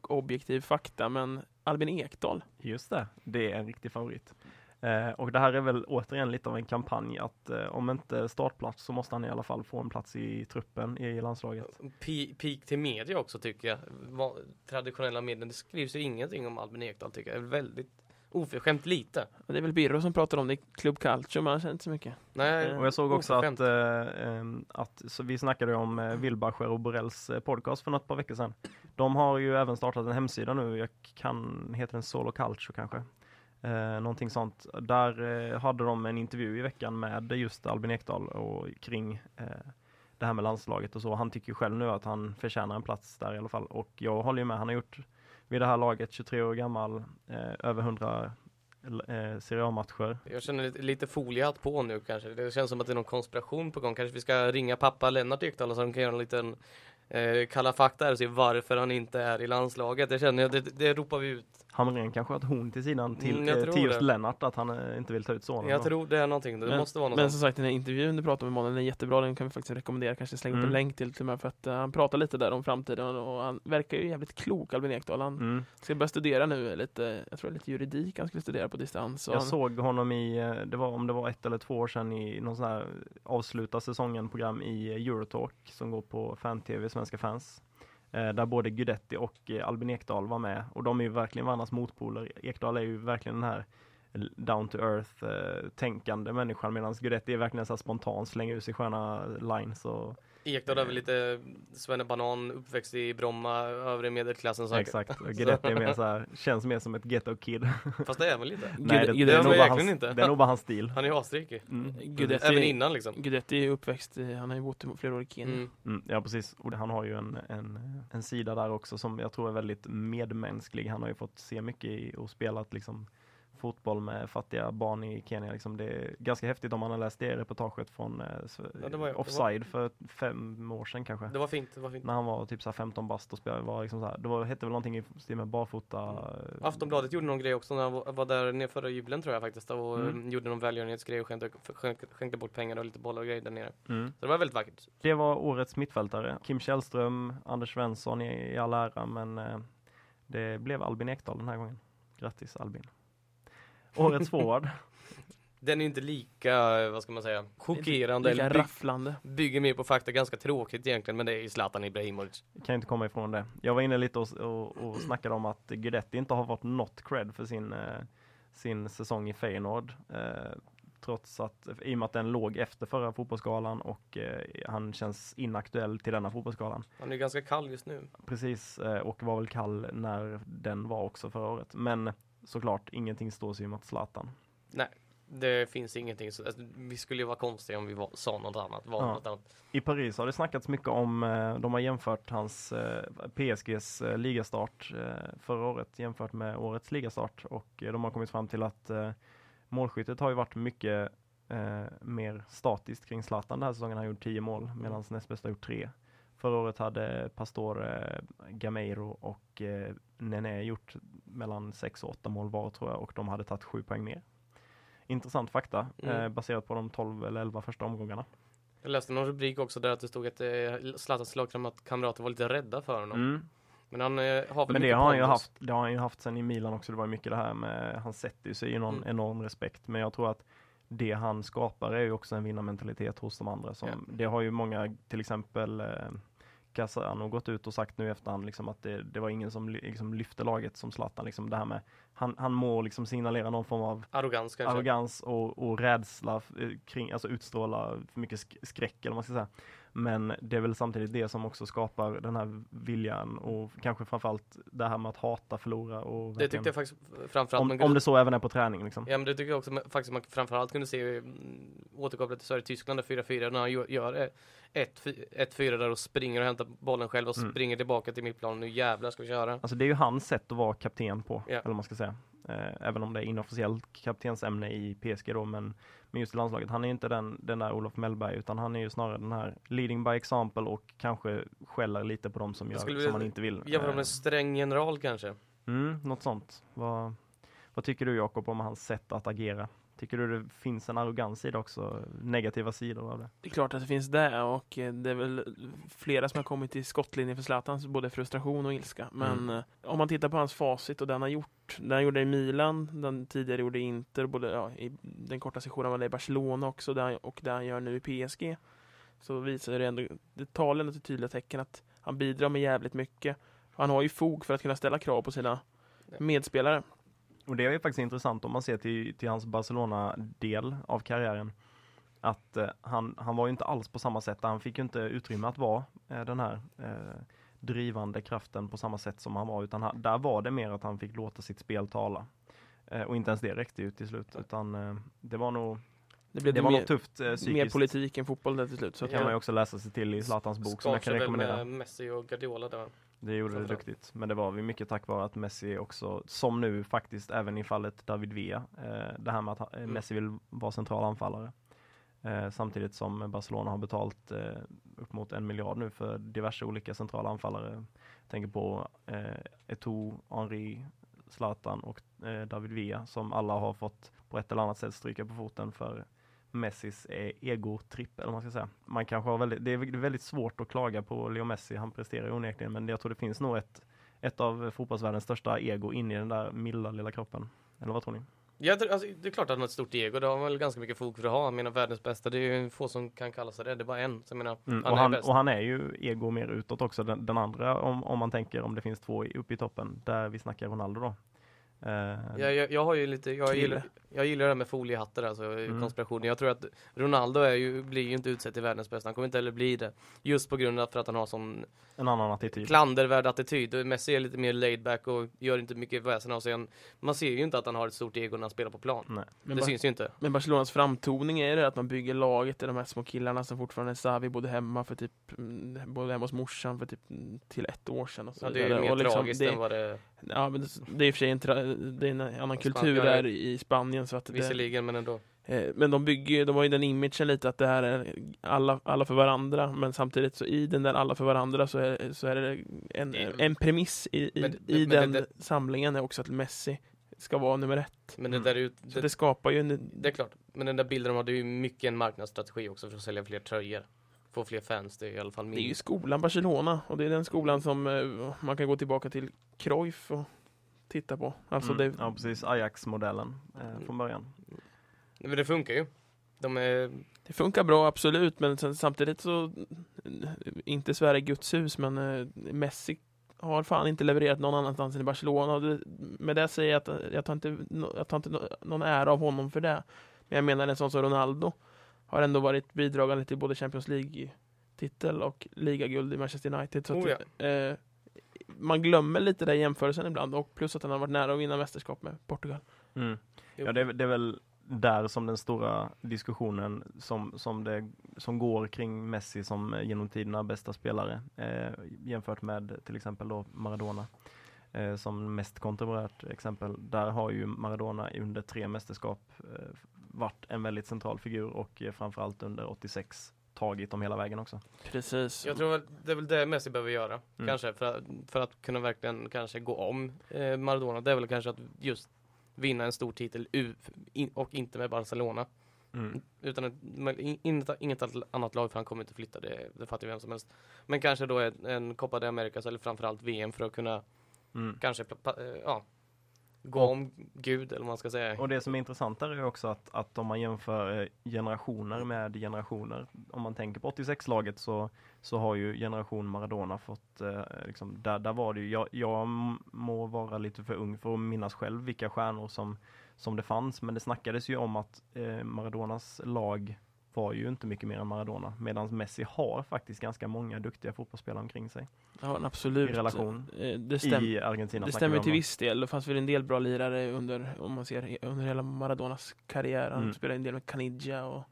och objektiv fakta, men Albin Ekdal. Just det, det är en riktig favorit. Eh, och det här är väl återigen lite av en kampanj att eh, om inte startplats så måste han i alla fall få en plats i truppen i landslaget. Pe- Peak till media också tycker jag. Va- traditionella medier. Det skrivs ju ingenting om Albin Ekdal tycker jag. Väldigt oförskämt lite. Det är väl Birro som pratar om det i Club men han känner inte så mycket. Nej, Och jag såg också att, oförskämt. eh, att så vi snackade om eh, Wilbacher och Borrells eh, podcast för något par veckor sedan. De har ju även startat en hemsida nu, jag kan, heter den Solo Culture kanske. Eh, någonting sånt. Där eh, hade de en intervju i veckan med just Albin Ekdal och kring eh, det här med landslaget och så. Han tycker ju själv nu att han förtjänar en plats där i alla fall. Och jag håller ju med, han har gjort vid det här laget, 23 år gammal, eh, över 100 eh, Serie A-matcher. Jag känner lite, lite foliehatt på nu kanske. Det känns som att det är någon konspiration på gång. Kanske vi ska ringa pappa Lennart Ekdal så de kan göra en liten eh, Kalla fakta här och se varför han inte är i landslaget. Det känner jag, det, det ropar vi ut. Hamrén kanske har ett horn till sidan till, Mm, eh, till just det. Lennart att han eh, inte vill ta ut sonen. Jag då. tror det är någonting. Det Men- måste vara något Men som sagt den här intervjun du pratade om imorgon, den är jättebra, den kan vi faktiskt rekommendera, kanske slänga upp Mm. en länk till till och med för att eh, han pratar lite där om framtiden och han verkar ju jävligt klok Albin Ekdal. Han Mm. ska börja studera nu lite, jag tror lite juridik han skulle studera på distans. Jag han, såg honom i, det var om det var ett eller två år sedan i någon sån här avsluta säsongen program i Eurotalk som går på fan-tv, Svenska fans. Eh, där både Guidetti och eh, Albin Ekdal var med och de är ju verkligen varandras motpoler. Ekdal är ju verkligen den här down to earth eh, tänkande människan medan Guidetti är verkligen så här spontan, slänger ut sig sköna lines och Ekdal är väl lite svennebanan, uppväxt i Bromma, övre medelklassen säkert. exakt. Och Guidetti är mer så här, känns mer som ett ghetto kid. Fast det är väl lite. Nej, det, det, är nog bara verkligen hans, inte. det är nog bara hans stil. Han är ju asrikig. Mm. Guidetti, Även innan liksom. Guidetti är uppväxt, han har ju bott i flera år i Kenya. Mm. Mm, ja precis, och han har ju en, en, en sida där också som jag tror är väldigt medmänsklig. Han har ju fått se mycket i, och spelat liksom fotboll med fattiga barn i Kenya. Liksom det är ganska häftigt om man har läst det reportaget från eh, Ja, det var- det var- Offside för fem år sedan kanske. Det var fint, det var fint. När han var typ så här 15 bast och spelade, var liksom så här, det var, hette väl någonting i stil med barfota. Mm. eh, Aftonbladet gjorde någon grej också när han var- där nere förra jubilen tror jag faktiskt och Mm. eh, gjorde någon välgörenhetsgrej och skänkte, skänkte, skänkte bort pengar och lite bollar och grejer där nere. Mm. Så det var väldigt vackert. Det var årets mittfältare. Kim Källström, Anders Svensson i, i all ära, men eh, det blev Albin Ekdal den här gången. Grattis Albin. Årets forward. Den är inte lika, vad ska man säga, chockerande Lika eller rafflande. bygger mer på fakta, ganska tråkigt egentligen men det är Zlatan Ibrahimovic. kan inte komma ifrån det. Jag var inne lite och, och, och snackade om att Guidetti inte har fått något cred för sin, eh, sin säsong i Feyenoord. Eh, trots att, i och med att den låg efter förra fotbollsgalan och eh, han känns inaktuell till denna fotbollsgalan. Han är ganska kall just nu. Precis, eh, och var väl kall när den var också förra året. Men såklart, ingenting står sig mot Zlatan. Det finns ingenting, så, alltså, vi skulle ju vara konstiga om vi var, sa något annat, var Ja. något annat. I Paris har det snackats mycket om, eh, de har jämfört hans eh, PSGs eh, ligastart förra året jämfört med årets ligastart och de har kommit fram till att målskyttet har ju varit mycket mer statiskt kring Zlatan den här säsongen. Han har gjort 10 mål medan näst bästa gjort 3. Förra året hade Pastore, Gameiro och Nene gjort mellan 6 och 8 mål var tror jag och de hade tagit 7 poäng mer. Intressant fakta Mm. eh, baserat på de 12 eller 11 första omgångarna. Jag läste någon rubrik också där att det stod att eh, Zlatans lagkamrater var lite rädda för honom. Mm. Men han eh, har väl Men det har, han ju haft, det har han ju haft sen i Milan också. Det var mycket det här med, han sätter ju sig i någon Mm. enorm respekt. Men jag tror att det han skapar är ju också en vinnarmentalitet hos de andra. Som, Ja. Det har ju många, till exempel eh, Casano gått ut och sagt nu i efterhand liksom att det, det var ingen som liksom lyfte laget som Zlatan. Liksom det här med, han, han må liksom signalera någon form av Arrogans kanske. arrogans och, och rädsla eh, kring, alltså utstråla för mycket sk- skräck eller vad man ska säga. Men det är väl samtidigt det som också skapar den här viljan och kanske framförallt det här med att hata, förlora och Det tyckte jag faktiskt framförallt om, man om kunde, det så även är på träning liksom. Ja men det tycker jag också faktiskt man framförallt kunde se mm, återkopplat till Sverige-Tyskland där 4-4 när han gör- eh, 1-4 där och springer och hämtar bollen själv och Mm. springer tillbaka till mittplanen. Nu jävlar ska vi köra. Alltså det är ju hans sätt att vara kapten på, Ja. eller man ska säga. Eh, även om det är inofficiellt kaptensämne i PSG då, men, men just i landslaget. Han är ju inte den, den där Olof Mellberg, utan han är ju snarare den här leading by example och kanske skäller lite på dem som, gör, som vilja inte vill. Jämföra Eh, med en sträng general kanske. Mm, något sånt. Vad, vad tycker du Jakob om hans sätt att agera? Tycker du det finns en arrogans i det också? Negativa sidor av det? Det är klart att det finns det och eh, det är väl flera som har kommit i skottlinjen för Zlatans både frustration och ilska. Men Mm. om man tittar på hans facit och den han har gjort. Den han gjorde i Milan, den tidigare gjorde i Inter, både ja, i den korta sessionen var det i Barcelona också där, och det han gör nu i PSG. Så visar det ändå, det talar ändå till tydliga tecken att han bidrar med jävligt mycket. Han har ju fog för att kunna ställa krav på sina medspelare. Och det är ju faktiskt intressant om man ser till, till hans Barcelona-del av karriären. Att eh, han, han var ju inte alls på samma sätt, han fick ju inte utrymme att vara eh, den här eh, drivande kraften på samma sätt som han var, utan han, där var det mer att han fick låta sitt spel tala. Eh, och inte ens det räckte ju till slut, utan eh, det var nog, Det blev det var mer, nog tufft eh, psykiskt. mer politik än fotboll där till slut. Så att kan jag- man ju också läsa sig till i Zlatans bok som jag kan rekommendera. med Messi och Guardiola där. Det gjorde det duktigt, men det var vi mycket tack vare att Messi också, som nu faktiskt även i fallet David Villa, eh, det här med att eh, Mm. Messi vill vara central anfallare. Eh, samtidigt som Barcelona har betalt eh, upp mot en miljard nu för diverse olika centrala anfallare. Jag tänker på eh, Eto'o, Henri, Zlatan och eh, David Villa som alla har fått på ett eller annat sätt stryka på foten för Messis eh, ego-tripp, eller man ska säga. Man kanske har väldigt, det är väldigt svårt att klaga på Leo Messi, han presterar onekligen, men jag tror det finns nog ett, ett av fotbollsvärldens största ego in i den där milda lilla kroppen. Eller vad tror ni? Jag tror- alltså, det är klart att han har ett stort ego, det har väl ganska mycket fog för att ha. Jag menar världens bästa, det är ju få som kan kalla sig det, det är bara en. Så menar, Mm, han och, han, och han är ju ego mer utåt också, den, den andra om, om man tänker om det finns två uppe i toppen, där vi snackar Ronaldo då. Eh, Jag, jag, jag har ju lite, jag gillar, jag gillar det här med foliehattar alltså, Mm. konspirationen. Jag tror att Ronaldo är ju, blir ju inte utsedd till världens bästa, han kommer inte heller bli det. Just på grund av för att han har sån en annan attityd. klandervärd attityd. Och Messi är lite mer laid back och gör inte mycket väsen av sig. Man ser ju inte att han har ett stort ego när han spelar på plan. Nej. Men, det syns ju inte. men Barcelonas framtoning är det att man bygger laget, är de här små killarna som fortfarande är Savi bodde hemma för typ, mm, bodde hemma hos morsan för typ mm, till ett år sedan. Och så Ja, det är ju mer Och liksom, tragiskt det, än vad det Ja, men det, det är i och för sig en, tra- det är en annan kultur där i Spanien. Så att det, visserligen, men ändå. eh, men de bygger ju- de har ju den imagen lite att det här är alla, alla för varandra. Men samtidigt så i den där alla för varandra så är, så är det en, Det- en premiss i, i, Men- i men den det- samlingen är också att Messi ska vara nummer ett. Men det Mm. där är ju, Så det, det skapar ju en, det är klart. Men den där bilden de har, det är ju mycket en marknadsstrategi också för att sälja fler tröjor. Få fler fans, det är i alla fall Det är ju min. skolan Barcelona och det är den skolan som eh, man kan gå tillbaka till Cruyff och titta på. Alltså Mm, det, Ja precis, Ajax-modellen eh, från början. Men det funkar ju. De är, det funkar bra absolut men sen, samtidigt så inte Sverige Guds hus men eh, Messi har fan inte levererat någon annanstans än i Barcelona. Och det, med det säger jag att eh, jag tar inte, jag tar inte no- någon ära av honom för det. Men jag menar en sån som Ronaldo har ändå varit bidragande till både Champions League-titel och ligaguld i Manchester United. Så Oh, att, eh, man glömmer lite den jämförelsen ibland och plus att han har varit nära att vinna mästerskap med Portugal. Mm. Ja, det är, det är väl där som den stora diskussionen som, som, det, som går kring Messi som genom tiderna bästa spelare eh, jämfört med till exempel då Maradona eh, som mest kontroversiellt exempel. Där har ju Maradona under tre mästerskap eh, varit en väldigt central figur och eh, framförallt under 86 tagit dem hela vägen också. Precis. jag tror väl, det är väl det Messi behöver göra. Mm. Kanske för att, för att kunna verkligen kanske gå om eh, Maradona. Det är väl kanske att just vinna en stor titel u- in, och inte med Barcelona. Mm. Utan ett, men in- inget, inget annat lag för han kommer inte flytta, det, det fattar ju vem som helst. Men kanske då en, en Copa de Americas eller framförallt VM för att kunna Mm. kanske eh, ja, gå Och- om Gud eller vad man ska säga. Och det som är intressant där är också att, att om man jämför eh, generationer med generationer, om man tänker på 86-laget så, så har ju generation Maradona fått, eh, liksom, där, där var det ju, jag, jag må vara lite för ung för att minnas själv vilka stjärnor som, som det fanns, men det snackades ju om att eh, Maradonas lag var ju inte mycket mer än Maradona, medan Messi har faktiskt ganska många duktiga fotbollsspelare omkring sig Ja, absolut. i relation Eh, Det, stäm, i Argentina. det stämmer till viss del. Det fanns väl en del bra lirare under, om man ser under hela Maradonas karriär. Han Mm. spelade en del med Caniggia och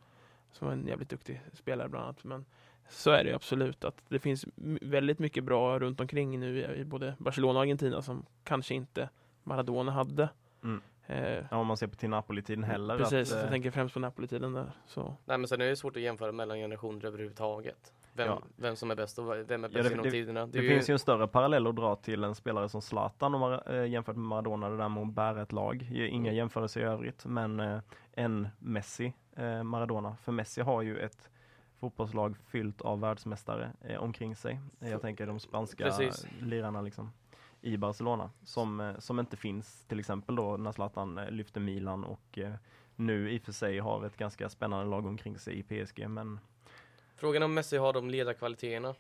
som var en jävligt duktig spelare bland annat. Men så är det absolut att det finns väldigt mycket bra runt omkring nu i både Barcelona och Argentina som kanske inte Maradona hade. Mm. Eh, Ja, om man ser på till Napoli-tiden heller. precis, att, eh, jag tänker främst på Napoli-tiden där. Så. Nej men sen är det svårt att jämföra mellan generationer överhuvudtaget. Vem, Ja. vem som är bäst och vem är bäst Ja, det- genom det- tiderna. Det, är ju- finns ju en större parallell att dra till en spelare som Zlatan och Mar- eh, jämfört med Maradona, det där med att bära ett lag. Inga Mm. jämförelser i övrigt, men eh, en Messi, eh, Maradona. För Messi har ju ett fotbollslag fyllt av världsmästare eh, omkring sig. Eh, Jag tänker de spanska Precis. lirarna liksom i Barcelona som, eh, som inte finns till exempel då när Zlatan eh, lyfter Milan och eh, nu i och för sig har ett ganska spännande lag omkring sig i PSG men Frågan om Messi har de ledarkvaliteterna.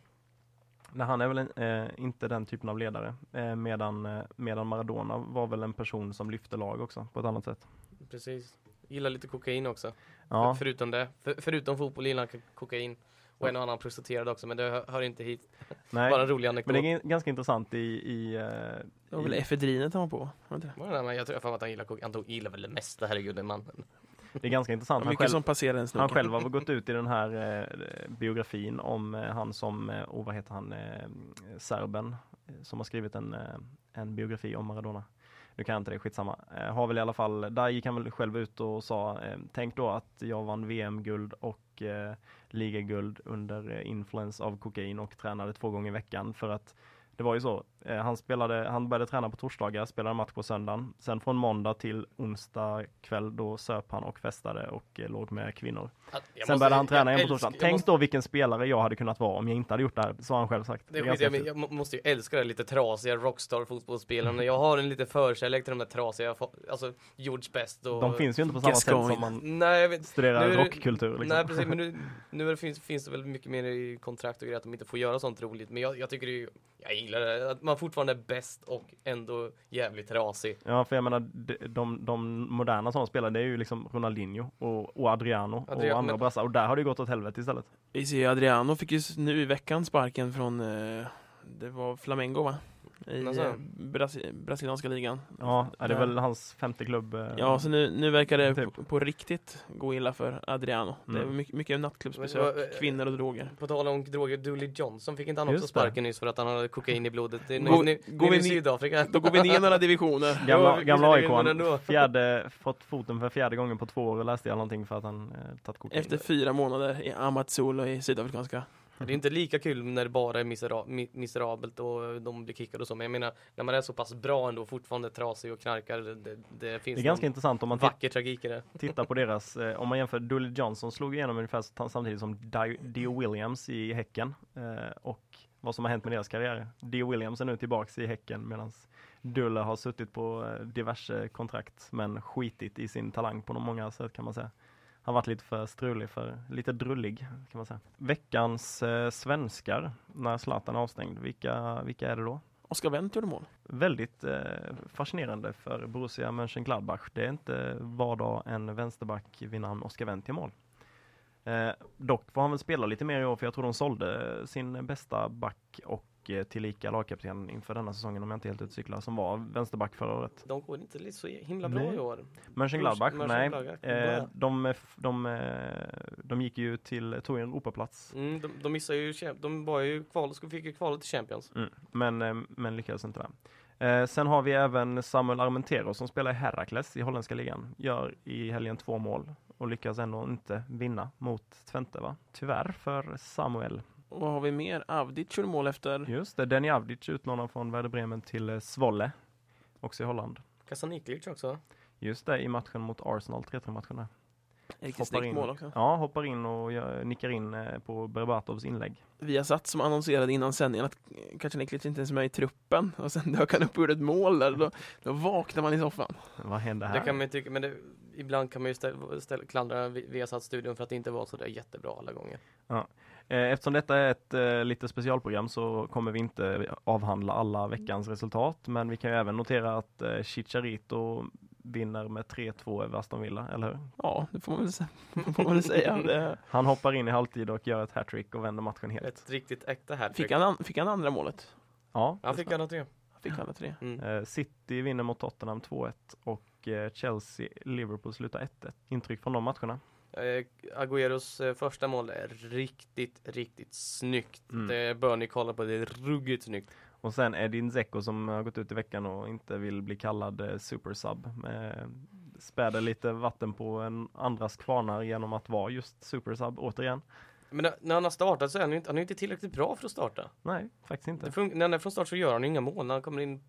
Nej, han är väl eh, inte den typen av ledare. Eh, medan, eh, medan Maradona var väl en person som lyfte lag också på ett annat sätt. Precis. Gillar lite kokain också. Ja, För, förutom det. För, förutom fotboll gillar han ko- kokain. Och en och annan prostituerad också, men det hör, inte hit. nej. Bara en rolig Men anekdot. det är ganska intressant i... i, eh, Det var väl efedrinet han var på? Var det? Var det där, men jag tror att han gillar. Han tog- gillar väl det mesta, herregud, den mannen. det är ganska intressant. mycket själv, som en han själv har gått ut i den här eh, biografin om eh, han som, eh, och vad heter han, eh, serben, som har skrivit en, eh, en biografi om Maradona. Nu kan jag inte det, skitsamma. Eh, har väl i alla fall, där gick han väl själv ut och sa, eh, tänk då att jag vann VM-guld och eh, ligaguld under eh, influens av kokain och tränade två gånger i veckan för att det var ju så, han, spelade, han började träna på torsdagar, spelade match på söndagen. Sen från måndag till onsdag kväll då söp han och festade och eh, låg med kvinnor. Jag Sen måste- började han träna igen på torsdagen. Tänk måste- då vilken spelare jag hade kunnat vara om jag inte hade gjort det här, så har han själv sagt. Det är skit, jag, men jag må- måste ju älska det lite trasiga rockstar fotbollsspelarna. Jag har en lite förkärlek till de där trasiga, alltså George Best och... De finns ju inte på samma sätt som man Nej, jag vet, studerar Nu rockkultur. Liksom. Nej precis, men nu, nu finns, finns det väl mycket mer i kontrakt och grejer att de inte får göra sånt roligt. Men jag, jag tycker det är ju, jag gillar det, att man fortfarande är bäst och ändå jävligt trasig. Ja, för jag menar, de, de, de moderna som spelar, det är ju liksom Ronaldinho och, och Adriano Adriano, och andra men- brassar. Och där har det ju gått åt helvete istället. Vi ser ju Adriano fick ju nu i veckan sparken från, eh, det var Flamengo va? I Alltså. eh, Brasi- brasilianska ligan. Ja, det är Där. väl hans femte klubb. eh, Ja, så nu, nu verkar det Typ. på, på riktigt gå illa för Adriano. Det är Mm. mycket, mycket nattklubbsbesök, eh, kvinnor och droger. På tal om droger, Dooley Johnson fick inte han Just också det. sparken nyss för att han hade kokain i blodet? Det är Går- nu, går nu, vi nu i Sydafrika. Då går vi ner några divisioner. Gamla, gamla. AIK, fjärde, fått foten för fjärde gången på två år läste jag någonting för att han eh, tagit kokain. Efter fyra månader i Amazulu i sydafrikanska. Det är inte lika kul när det bara är misera mi- miserabelt och de blir kickade och så. Men jag menar, när man är så pass bra ändå, fortfarande trasig och knarkar, det, det, det finns Det är ganska intressant om man vacker tragik i det. tittar på deras, eh, om man jämför, Dully Johnson slog igenom ungefär sam- samtidigt som Dio- Williams i Häcken eh, och vad som har hänt med deras karriärer. Dio Williams är nu tillbaks i Häcken medan Dulle har suttit på eh, diverse kontrakt men skitit i sin talang på många sätt kan man säga. Han har varit lite för strulig, för lite drullig kan man säga. Veckans eh, svenskar när Zlatan är avstängd, vilka, vilka är det då? Oskar Wendt gjorde mål. väldigt eh, fascinerande för Borussia Mönchengladbach. Det är inte var dag en vänsterback vid namn Oskar Wendt i mål. Eh, dock får han väl spela lite mer i år för jag tror de sålde sin bästa back och eh, tillika lagkapten inför denna säsongen om jag inte helt ute och cyklar som var vänsterback förra året. De går inte så himla bra Nej. i år. Mönchengladbach, nej. Eh, de, de, eh, de gick ju till, tog en Europaplats Mm, de, de missade ju, de var ju kval, fick ju kvalet till Champions. Mm, men, eh, men lyckades inte där. Eh, sen har vi även Samuel Armentero som spelar i Herakles i holländska ligan. Gör i helgen två mål och lyckas ändå inte vinna mot Twente va? Tyvärr för Samuel. Och vad har vi mer? Avdic gjorde mål efter Just det, Denny Avdic utlånad från Werder Bremen till eh, Zwolle. Också i Holland. Kasaniklic också. Just det, i matchen mot Arsenal, 3-3 matchen där. riktigt Hoppar snyggt in. mål också. Ja, hoppar in och gör, nickar in eh, på Berbatovs inlägg. Vi har satt som annonserade innan sändningen att Kacaniklic inte ens är med i truppen och sen dök han upp och gjorde ett mål där. Då, då vaknar man i soffan. Vad hände Det här? kan man tycka, men det, ibland kan man ju ställa, ställa, klandra Vi- Viasat-studion för att det inte var så där jättebra alla gånger. Eh, Eftersom detta är ett eh, lite specialprogram så kommer vi inte avhandla alla veckans resultat. Men vi kan ju även notera att eh, Chicharito vinner med 3-2 över Aston Villa, eller hur? Ja, det får man väl, får man väl säga. Det, Han hoppar in i halvtid och gör ett hattrick och vänder matchen helt. Ett riktigt äkta hattrick. fick, han, an- fick han andra målet? Ja, Han fick alla tre. Han fick alla tre. Mm. eh, City vinner mot Tottenham 2-1 och eh, Chelsea, Liverpool slutar 1-1. Intryck från de matcherna? Eh, Agüeros eh, första mål är riktigt, riktigt snyggt. Mm. Det bör ni kolla på, det är ruggigt snyggt. Och sen Edin Dzeko som har gått ut i veckan och inte vill bli kallad eh, supersub. Späder lite vatten på en andras kvarnar genom att vara just supersub återigen. Men när, han har startat så är han ju inte, han är inte tillräckligt bra för att starta. Nej, faktiskt inte. när han är från start så gör han ju inga mål när han kommer in.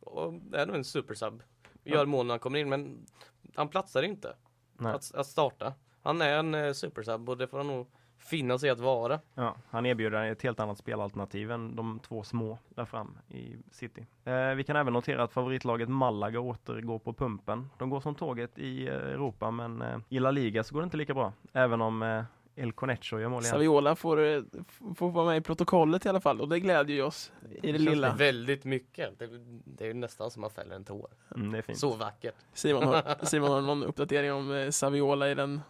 Och är nog en supersub. Gör Ja. mål när han kommer in men han platsar inte Nej. att, att starta. Han är en eh, supersub och det får han nog finna sig att vara. Ja, han erbjuder ett helt annat spelalternativ än de två små där fram i City. Eh, vi kan även notera att favoritlaget Malaga återgår på pumpen. De går som tåget i eh, Europa men eh, i La Liga så går det inte lika bra. Även om eh, El Conecho gör mål igen. Saviola får, eh, får vara med i protokollet i alla fall och det glädjer ju oss i det känns lilla. Väldigt mycket. Det, det är ju nästan som man fäller en tår. Mm, det är fint. Så vackert. Simon har, Simon har någon uppdatering om eh, Saviola i, den,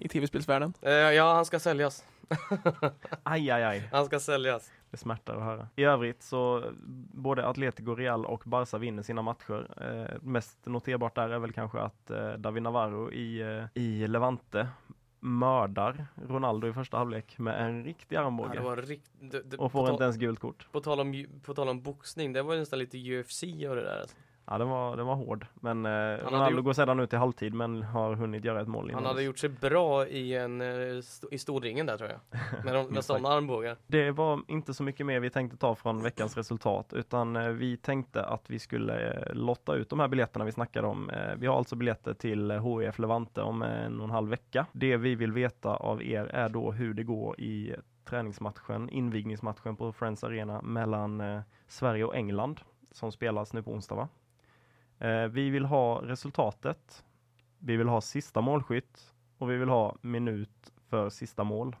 i tv-spelsvärlden. Eh, ja, han ska säljas. Aj, aj, aj. Han ska säljas. Det smärtar att höra. I övrigt så både Atletico Real och Barca vinner sina matcher. Eh, mest noterbart där är väl kanske att eh, David Navarro i, eh, i Levante mördar Ronaldo i första halvlek med en riktig Ja, armbåge. var rikt... det, det, och på, får inte ens gult kort. på, tal om, på tal om boxning, det var ju nästan lite UFC och det där. Alltså. Ja, den var, den var hård. Men eh, Ronaldo gjort- går sedan ut i halvtid men har hunnit göra ett mål innan Han hade gjort sig bra i, en, eh, st- i storringen där tror jag. Med, de, med sådana armbågar. Det var inte så mycket mer vi tänkte ta från veckans resultat utan eh, vi tänkte att vi skulle eh, lotta ut de här biljetterna vi snackade om. Vi har alltså biljetter till HIF Levante om en och en halv vecka. Det vi vill veta av er är då hur det går i träningsmatchen, invigningsmatchen på Friends Arena mellan Sverige och England som spelas nu på onsdag. Va? Eh, Vi vill ha resultatet. Vi vill ha sista målskytt och vi vill ha minut för sista mål.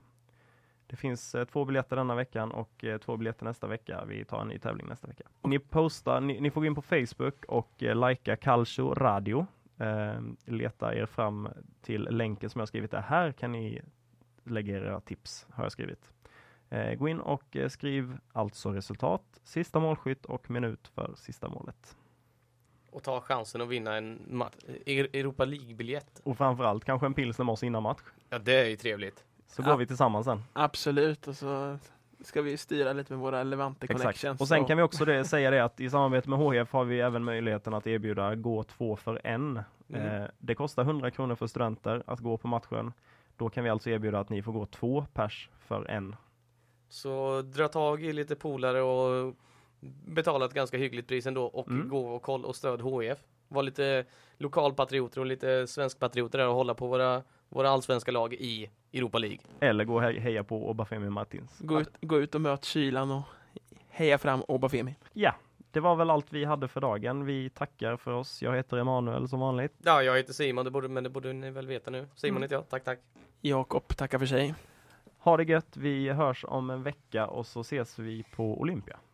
Det finns eh, två biljetter denna veckan och eh, två biljetter nästa vecka. Vi tar en ny tävling nästa vecka. Ni postar, ni, ni får gå in på Facebook och eh, likea Calcio Radio. Eh, leta er fram till länken som jag skrivit där. Här kan ni lägga era tips, har jag skrivit. Eh, gå in och skriv alltså resultat, sista målskytt och minut för sista målet. Och ta chansen att vinna en E- Europa League-biljett. Och framförallt kanske en pilsner med oss innan match. Ja, det är ju trevligt. Så Ja. går vi tillsammans sen. Absolut, och så ska vi styra lite med våra Levante Exakt. connections. Och sen kan vi också det, säga det att i samarbete med HF har vi även möjligheten att erbjuda gå två för en. Mm. Eh, det kostar 100 kronor för studenter att gå på matchen. Då kan vi alltså erbjuda att ni får gå två pers för en. Så dra tag i lite polare och betala ett ganska hyggligt pris ändå och Mm. gå och kolla och stöd HIF. Var lite lokalpatrioter och lite svenskpatrioter där och hålla på våra, våra allsvenska lag i Europa League. Eller gå och he- heja på Obafemi Martins. gå, ut, gå ut och möt kylan och heja fram Obafemi. Ja, det var väl allt vi hade för dagen. Vi tackar för oss. Jag heter Emanuel som vanligt. Ja, jag heter Simon, det borde, men det borde ni väl veta nu. Simon Mm. heter jag, tack tack. Jakob tackar för sig. Ha det gött. Vi hörs om en vecka och så ses vi på Olympia.